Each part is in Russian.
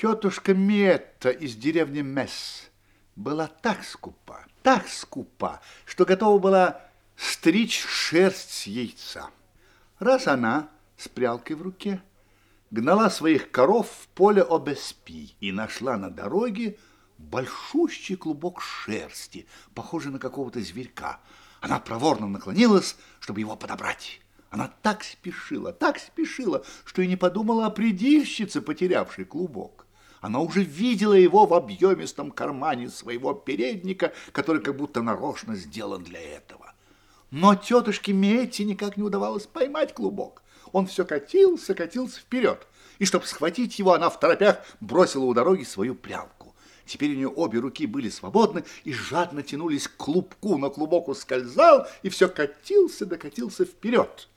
Тетушка Метта из деревни Месс была так скупа, так скупа, что готова была стричь шерсть с яйца. Раз она с прялкой в руке гнала своих коров в поле Обеспи и нашла на дороге большущий клубок шерсти, похожий на какого-то зверька. Она проворно наклонилась, чтобы его подобрать. Она так спешила, так спешила, что и не подумала о предильщице, потерявшей клубок. Она уже видела его в объемистом кармане своего передника, который как будто нарочно сделан для этого. Но тетушке Метти никак не удавалось поймать клубок. Он все катился, катился вперед. И чтобы схватить его, она в торопях бросила у дороги свою прялку. Теперь у нее обе руки были свободны и жадно тянулись к клубку, но клубок ускользал и все катился, докатился вперед.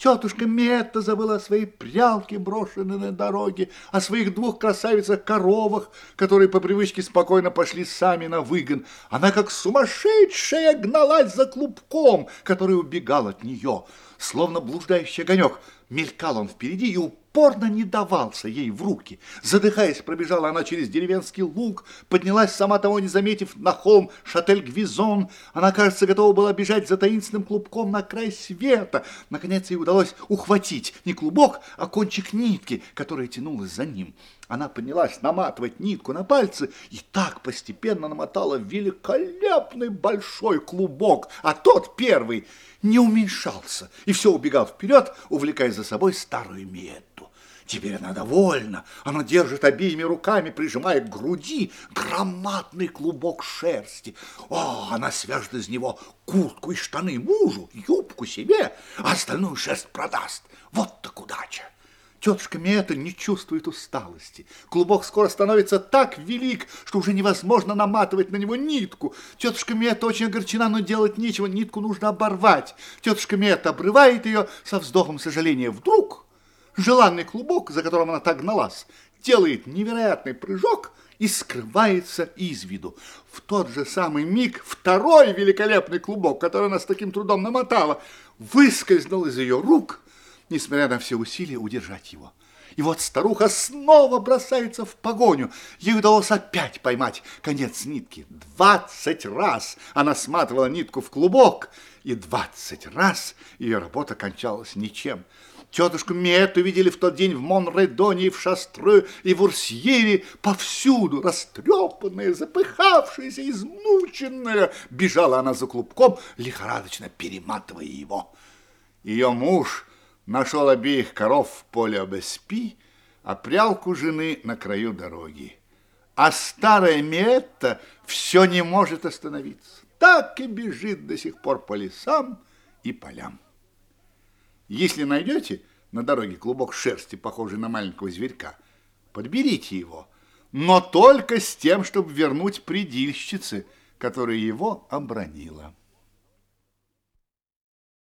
Тетушка Метта забыла о своей прялке, брошенной на дороге, о своих двух красавицах-коровах, которые по привычке спокойно пошли сами на выгон. Она, как сумасшедшая, гналась за клубком, который убегал от нее. Словно блуждающий огонек, мелькал он впереди и упорно не давался ей в руки. Задыхаясь, пробежала она через деревенский луг, поднялась, сама того не заметив, на холм Шатель-Гвизон. Она, кажется, готова была бежать за таинственным клубком на край света. Наконец ей удалось ухватить не клубок, а кончик нитки, которая тянулась за ним. Она поднялась наматывать нитку на пальцы и так постепенно намотала великолепный большой клубок, а тот первый не уменьшался и все убегал вперед, увлекая за собой старую Миетту. Теперь она довольна. Она держит обеими руками, прижимая к груди громадный клубок шерсти. О, она свяжет из него куртку и штаны мужу, юбку себе, а остальную шерсть продаст. Вот. Тетушка Мета не чувствует усталости. Клубок скоро становится так велик, что уже невозможно наматывать на него нитку. Тетушка Мета очень огорчена, но делать нечего, нитку нужно оборвать. Тетушка Мета обрывает ее со вздохом сожаления. Вдруг желанный клубок, за которым она так гналась, делает невероятный прыжок и скрывается из виду. В тот же самый миг второй великолепный клубок, который она с таким трудом намотала, выскользнул из ее рук, несмотря на все усилия удержать его. И вот старуха снова бросается в погоню. Ей удалось опять поймать конец нитки. Двадцать раз она сматывала нитку в клубок, и двадцать раз ее работа кончалась ничем. Тетушку Мету видели в тот день в Монредоне, и в Шастры, и в Урсьере, повсюду, растрепанная, запыхавшаяся, измученная. Бежала она за клубком, лихорадочно перематывая его. Ее муж нашел обеих коров в поле Обеспи, а прялку жены на краю дороги. А старая Метта все не может остановиться. Так и бежит до сих пор по лесам и полям. Если найдете на дороге клубок шерсти, похожий на маленького зверька, подберите его, но только с тем, чтобы вернуть предильщице, которая его обронила.